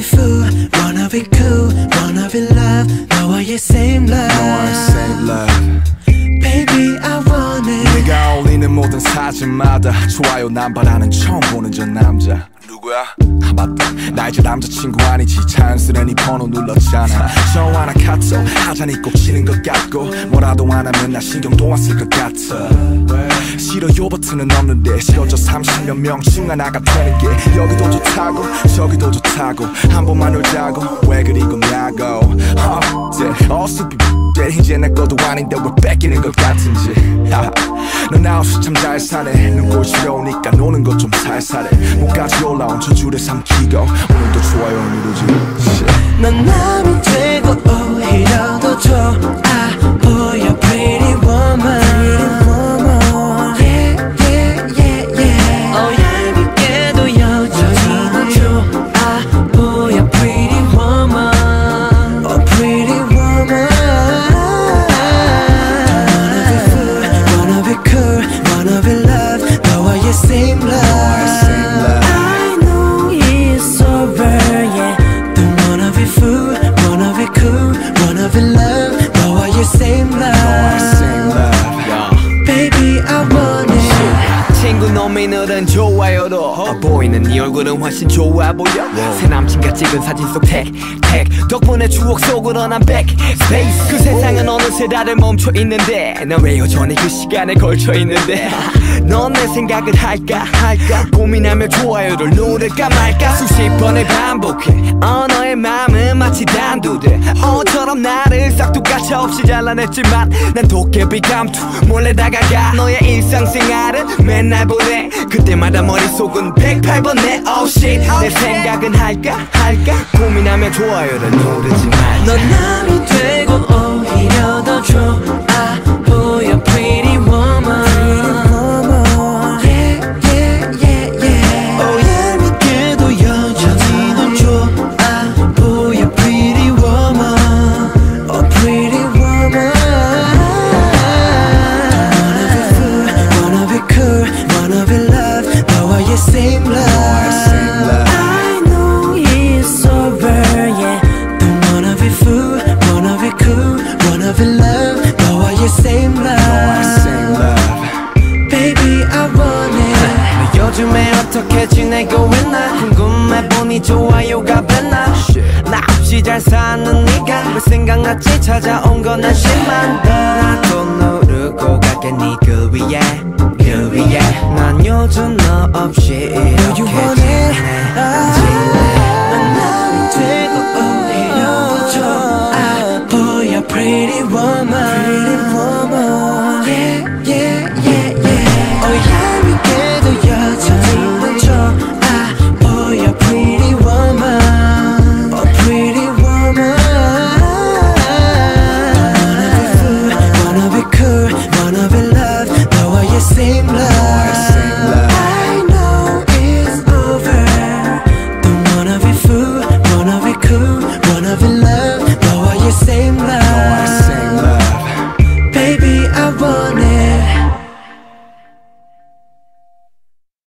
be fool, wanna be cool, wanna be love. 너와의 I love? Same love? Baby I want it. 내가 올리는 모든 사진마다 좋아요 난 바라는 처음 보는 저 남자. 누구야? 아 맞다. 나 이제 남자친구 아니지. 자연스레 네 번호 눌렀잖아. 전화나 카톡 하자니 꼭 치는 것 같고. 뭐라도 안 하면 나 신경도 안 쓸 것 같아. 싫어 요 버튼은 없는데. 싫어져 30몇 명중 하나가 되는 게. 여기도 좋다고 저기도 좋다고. 한 번만 놀자고. 왜 그리 겁냐고? 어, 네, 어수비 때 이제 내 것도 아닌데 왜 뺏기는 것 같은지. 넌나 없이 참잘 사네 눈꽃이 오니까 노는 것 좀 살살해. 목까지 올라온 저 줄에 삼키고 오늘도 좋아요 누르지 넌 남이 되고 오히려 더 좋아 보여 pretty 늘은 좋아요로 어, 보이는 네 얼굴은 훨씬 좋아 보여. 새 남친과 찍은 사진 속 택, 택 덕분에 추억 속으로 난 back space. 그 세상은 어느새 다들 멈춰 있는데 난왜 여전히 그 시간에 걸쳐 있는데? 넌 내 생각을 할까? 할까? 고민하며 좋아요를 누를까 말까? 수십 번을 반복해. 어 너의 마음은 마치 단두대 어처럼 나를 싹둑가차 없이 잘라냈지만 난 도깨비 감투 몰래 다가가 너의 일상생활은 맨날 보내. 그때마다 머릿속은 108번 내 oh shit 내 생각은 할까 할까? 고민하며 좋아요를 누르지 말자 넌 남이 되고 오히려 더 좋아 보니 좋아요가 됐나? 나 없이 잘 사는 네가 왜 생각났지? 찾아온 건 한심한 나도 누르고 갈게 네그 위에 그 위에. 난 요즘 너 없이 이렇게 지내. 난 남이 되고 오히려 더 보여 pretty woman